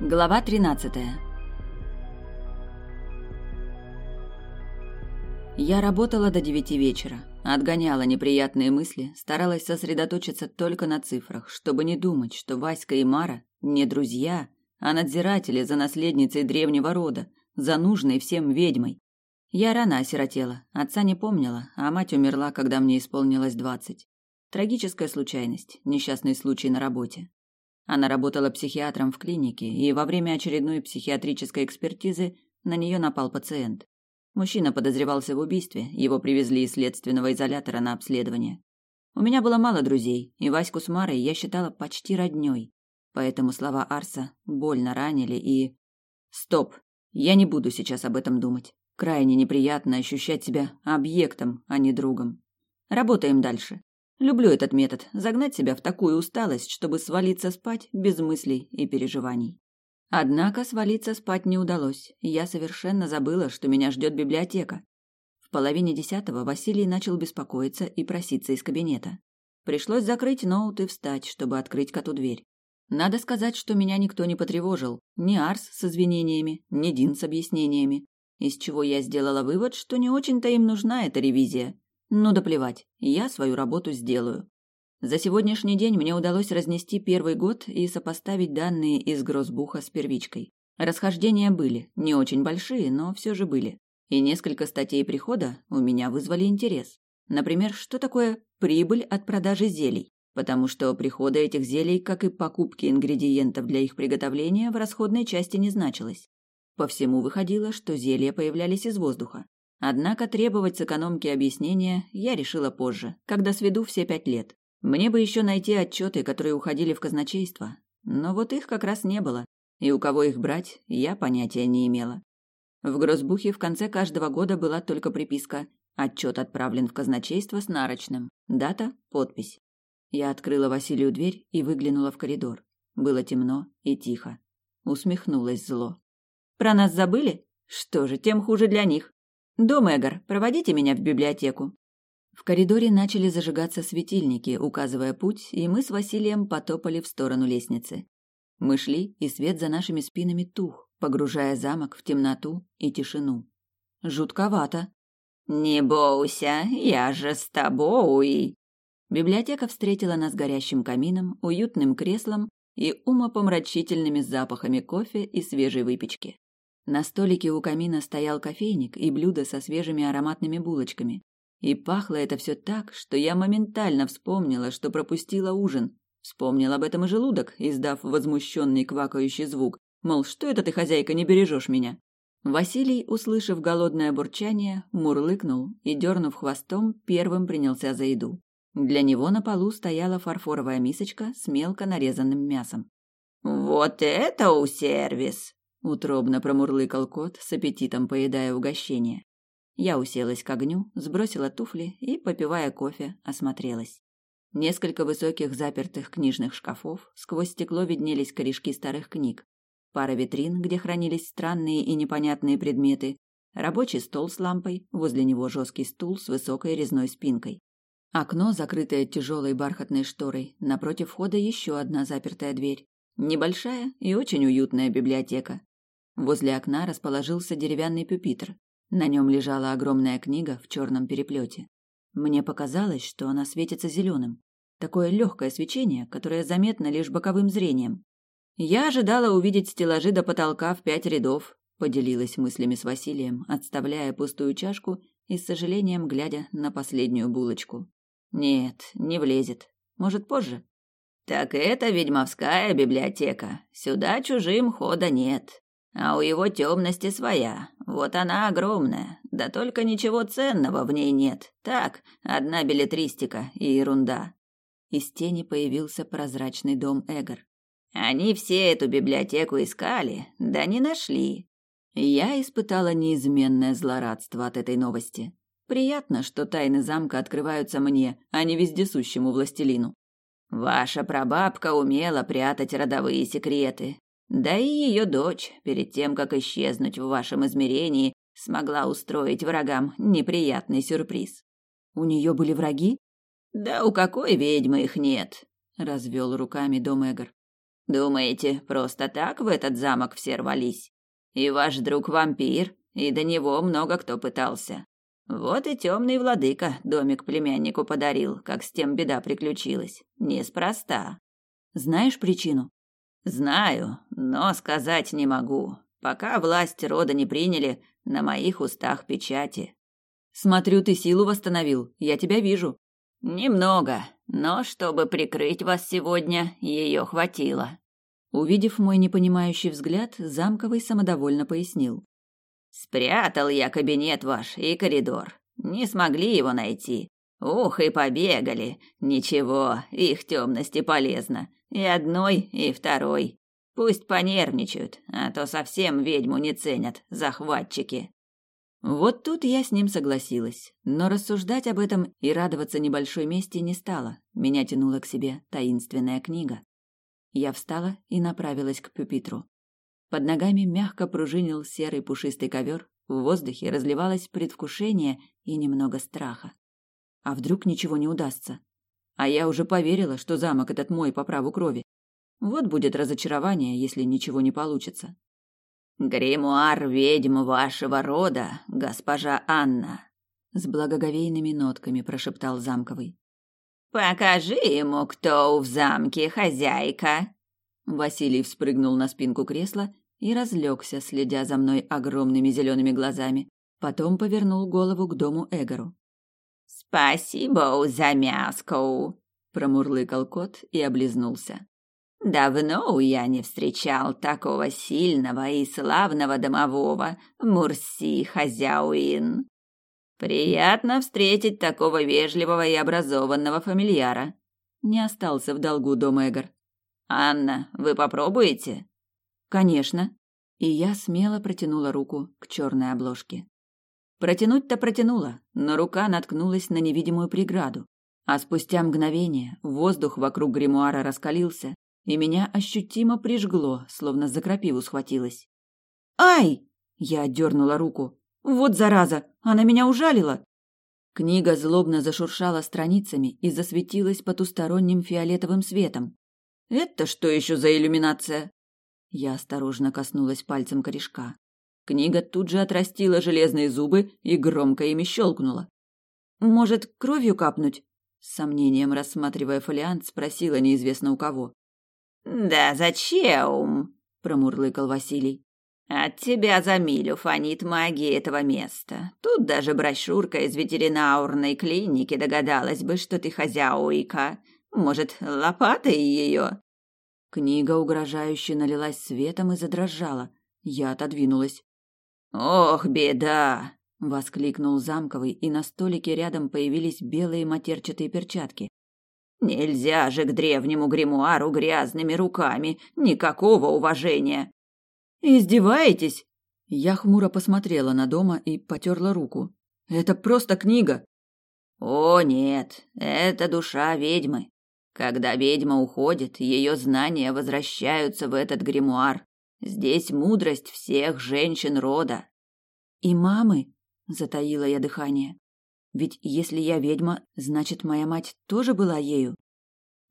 Глава 13. Я работала до девяти вечера, отгоняла неприятные мысли, старалась сосредоточиться только на цифрах, чтобы не думать, что Васька и Мара не друзья, а надзиратели за наследницей древнего рода, за нужной всем ведьмой. Я рано осиротела, отца не помнила, а мать умерла, когда мне исполнилось двадцать. Трагическая случайность, несчастный случай на работе. Она работала психиатром в клинике, и во время очередной психиатрической экспертизы на нее напал пациент. Мужчина подозревался в убийстве, его привезли из следственного изолятора на обследование. У меня было мало друзей, и Ваську с Марой я считала почти роднёй. Поэтому слова Арса больно ранили и... Стоп! Я не буду сейчас об этом думать. Крайне неприятно ощущать себя объектом, а не другом. Работаем дальше. Люблю этот метод – загнать себя в такую усталость, чтобы свалиться спать без мыслей и переживаний. Однако свалиться спать не удалось. Я совершенно забыла, что меня ждет библиотека. В половине десятого Василий начал беспокоиться и проситься из кабинета. Пришлось закрыть ноут и встать, чтобы открыть коту дверь. Надо сказать, что меня никто не потревожил. Ни Арс с извинениями, ни Дин с объяснениями. Из чего я сделала вывод, что не очень-то им нужна эта ревизия. Ну да плевать, я свою работу сделаю. За сегодняшний день мне удалось разнести первый год и сопоставить данные из Грозбуха с первичкой. Расхождения были, не очень большие, но все же были. И несколько статей прихода у меня вызвали интерес. Например, что такое прибыль от продажи зелий? Потому что прихода этих зелий, как и покупки ингредиентов для их приготовления, в расходной части не значилось. По всему выходило, что зелья появлялись из воздуха. Однако требовать с экономки объяснения я решила позже, когда сведу все пять лет. Мне бы еще найти отчеты, которые уходили в казначейство. Но вот их как раз не было, и у кого их брать, я понятия не имела. В Грозбухе в конце каждого года была только приписка «Отчет отправлен в казначейство с нарочным. Дата, подпись». Я открыла Василию дверь и выглянула в коридор. Было темно и тихо. Усмехнулась зло. «Про нас забыли? Что же, тем хуже для них. «Дом Эгор, проводите меня в библиотеку». В коридоре начали зажигаться светильники, указывая путь, и мы с Василием потопали в сторону лестницы. Мы шли, и свет за нашими спинами тух, погружая замок в темноту и тишину. Жутковато. «Не бойся, я же с тобой!» Библиотека встретила нас горящим камином, уютным креслом и умопомрачительными запахами кофе и свежей выпечки. На столике у камина стоял кофейник и блюдо со свежими ароматными булочками. И пахло это все так, что я моментально вспомнила, что пропустила ужин. Вспомнил об этом и желудок, издав возмущенный квакающий звук, мол, что это ты, хозяйка, не бережешь меня? Василий, услышав голодное бурчание, мурлыкнул и, дернув хвостом, первым принялся за еду. Для него на полу стояла фарфоровая мисочка с мелко нарезанным мясом. «Вот это у сервис!» Утробно промурлыкал кот, с аппетитом поедая угощение. Я уселась к огню, сбросила туфли и, попивая кофе, осмотрелась. Несколько высоких запертых книжных шкафов, сквозь стекло виднелись корешки старых книг. Пара витрин, где хранились странные и непонятные предметы, рабочий стол с лампой, возле него жесткий стул с высокой резной спинкой. Окно, закрытое тяжелой бархатной шторой, напротив входа еще одна запертая дверь. Небольшая и очень уютная библиотека. Возле окна расположился деревянный пюпитр. На нем лежала огромная книга в черном переплете. Мне показалось, что она светится зеленым. Такое легкое свечение, которое заметно лишь боковым зрением. Я ожидала увидеть стеллажи до потолка в пять рядов, поделилась мыслями с Василием, отставляя пустую чашку и с сожалением глядя на последнюю булочку. Нет, не влезет. Может, позже? Так это ведьмовская библиотека. Сюда чужим хода нет. А у его темности своя. Вот она огромная. Да только ничего ценного в ней нет. Так, одна билетристика и ерунда. Из тени появился прозрачный дом Эгор. Они все эту библиотеку искали, да не нашли. Я испытала неизменное злорадство от этой новости. Приятно, что тайны замка открываются мне, а не вездесущему властелину. Ваша прабабка умела прятать родовые секреты, да и ее дочь, перед тем, как исчезнуть в вашем измерении, смогла устроить врагам неприятный сюрприз. У нее были враги? Да у какой ведьмы их нет? Развел руками Домегр. Думаете, просто так в этот замок все рвались? И ваш друг вампир, и до него много кто пытался. Вот и темный владыка домик племяннику подарил, как с тем беда приключилась. Неспроста. Знаешь причину? Знаю, но сказать не могу. Пока власть рода не приняли, на моих устах печати. Смотрю, ты силу восстановил. Я тебя вижу. Немного, но чтобы прикрыть вас сегодня, ее хватило. Увидев мой непонимающий взгляд, замковый самодовольно пояснил: Спрятал я кабинет ваш и коридор. Не смогли его найти. Ух, и побегали. Ничего, их темности полезно. И одной, и второй. Пусть понервничают, а то совсем ведьму не ценят захватчики. Вот тут я с ним согласилась, но рассуждать об этом и радоваться небольшой мести не стала. Меня тянула к себе таинственная книга. Я встала и направилась к пюпитру. Под ногами мягко пружинил серый пушистый ковер, в воздухе разливалось предвкушение и немного страха. А вдруг ничего не удастся? А я уже поверила, что замок этот мой по праву крови. Вот будет разочарование, если ничего не получится. Гримуар ведьм вашего рода, госпожа Анна, с благоговейными нотками прошептал замковый. Покажи ему, кто в замке хозяйка. Василий вспрыгнул на спинку кресла и разлегся, следя за мной огромными зелеными глазами. Потом повернул голову к дому Эгору. «Спасибо за мяско!» – промурлыкал кот и облизнулся. «Давно я не встречал такого сильного и славного домового, Мурси Хазяуин. Приятно встретить такого вежливого и образованного фамильяра». Не остался в долгу дом Эгор. «Анна, вы попробуете?» Конечно. И я смело протянула руку к черной обложке. Протянуть-то протянула, но рука наткнулась на невидимую преграду. А спустя мгновение воздух вокруг гримуара раскалился, и меня ощутимо прижгло, словно за крапиву схватилась. «Ай!» – я отдернула руку. «Вот зараза! Она меня ужалила!» Книга злобно зашуршала страницами и засветилась потусторонним фиолетовым светом. «Это что еще за иллюминация?» Я осторожно коснулась пальцем корешка. Книга тут же отрастила железные зубы и громко ими щелкнула. «Может, кровью капнуть?» С сомнением рассматривая фолиант, спросила неизвестно у кого. «Да зачем?» – промурлыкал Василий. «От тебя за милю фонит магия этого места. Тут даже брошюрка из ветеринарной клиники догадалась бы, что ты хозяйка. Может, лопатой ее?» Книга угрожающе налилась светом и задрожала. Я отодвинулась. «Ох, беда!» — воскликнул замковый, и на столике рядом появились белые матерчатые перчатки. «Нельзя же к древнему гримуару грязными руками! Никакого уважения!» «Издеваетесь?» Я хмуро посмотрела на дома и потерла руку. «Это просто книга!» «О, нет, это душа ведьмы. Когда ведьма уходит, ее знания возвращаются в этот гримуар. Здесь мудрость всех женщин рода. И мамы, затаила я дыхание. Ведь если я ведьма, значит, моя мать тоже была ею.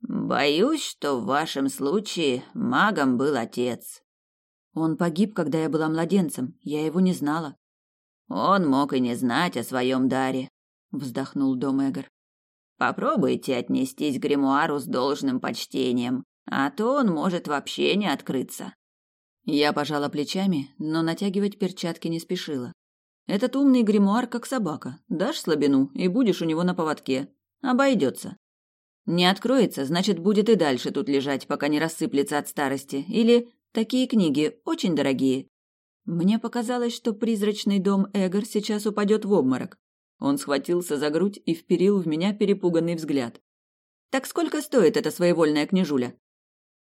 Боюсь, что в вашем случае магом был отец. Он погиб, когда я была младенцем. Я его не знала. Он мог и не знать о своем даре, вздохнул Домегер. Попробуйте отнестись к гримуару с должным почтением, а то он может вообще не открыться. Я пожала плечами, но натягивать перчатки не спешила. Этот умный гримуар как собака. Дашь слабину и будешь у него на поводке. Обойдется. Не откроется, значит, будет и дальше тут лежать, пока не рассыплется от старости. Или такие книги очень дорогие. Мне показалось, что призрачный дом Эгор сейчас упадет в обморок. Он схватился за грудь и вперил в меня перепуганный взгляд. «Так сколько стоит эта своевольная княжуля?»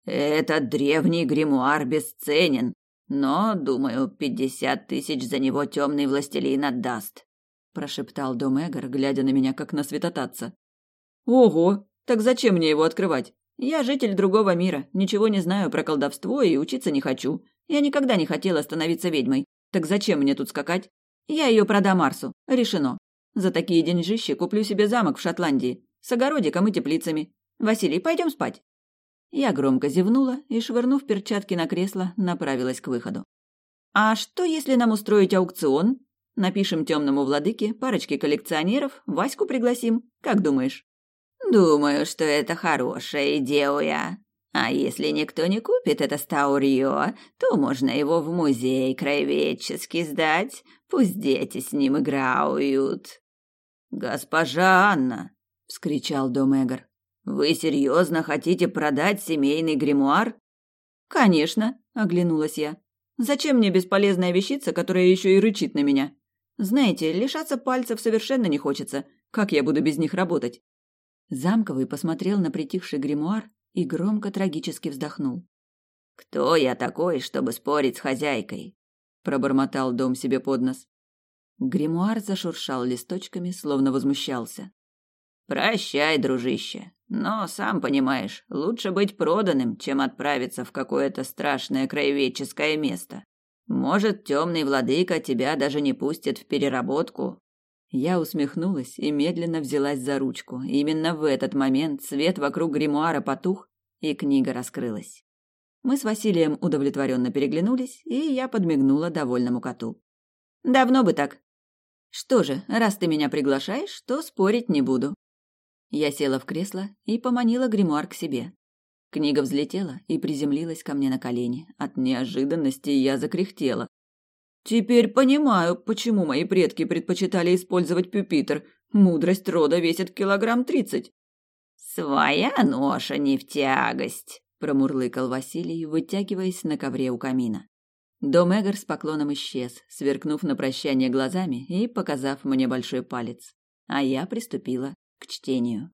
«Этот древний гримуар бесценен, но, думаю, пятьдесят тысяч за него темный властелин отдаст», прошептал Домегар, глядя на меня как на святотатца. «Ого! Так зачем мне его открывать? Я житель другого мира, ничего не знаю про колдовство и учиться не хочу. Я никогда не хотела становиться ведьмой. Так зачем мне тут скакать? Я ее продам Марсу. Решено. За такие деньжищи куплю себе замок в Шотландии с огородиком и теплицами. Василий, пойдем спать. Я громко зевнула и, швырнув перчатки на кресло, направилась к выходу. «А что, если нам устроить аукцион? Напишем темному владыке, парочке коллекционеров, Ваську пригласим. Как думаешь?» «Думаю, что это хорошая идея. А если никто не купит это стаурье, то можно его в музей краеведческий сдать. Пусть дети с ним играют». «Госпожа Анна!» — вскричал Домегар. Вы серьезно хотите продать семейный гримуар? Конечно, оглянулась я. Зачем мне бесполезная вещица, которая еще и рычит на меня? Знаете, лишаться пальцев совершенно не хочется. Как я буду без них работать? Замковый посмотрел на притихший гримуар и громко трагически вздохнул. Кто я такой, чтобы спорить с хозяйкой? пробормотал дом себе под нос. Гримуар зашуршал листочками, словно возмущался. Прощай, дружище. Но, сам понимаешь, лучше быть проданным, чем отправиться в какое-то страшное краеведческое место. Может, темный владыка тебя даже не пустит в переработку. Я усмехнулась и медленно взялась за ручку. Именно в этот момент свет вокруг гримуара потух, и книга раскрылась. Мы с Василием удовлетворенно переглянулись, и я подмигнула довольному коту. Давно бы так. Что же, раз ты меня приглашаешь, то спорить не буду. Я села в кресло и поманила гримуар к себе. Книга взлетела и приземлилась ко мне на колени. От неожиданности я закряхтела. Теперь понимаю, почему мои предки предпочитали использовать пюпитр. Мудрость рода весит килограмм тридцать. Своя ноша не в тягость, промурлыкал Василий, вытягиваясь на ковре у камина. Домегар с поклоном исчез, сверкнув на прощание глазами и показав мне большой палец. А я приступила к чтению.